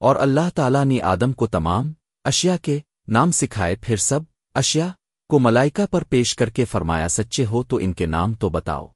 اور اللہ تعالیٰ نے آدم کو تمام اشیاء کے نام سکھائے، پھر سب اشیاء کو ملائکہ پر پیش کر کے فرمایا، سچے ہو تو ان کے نام تو بتاؤ۔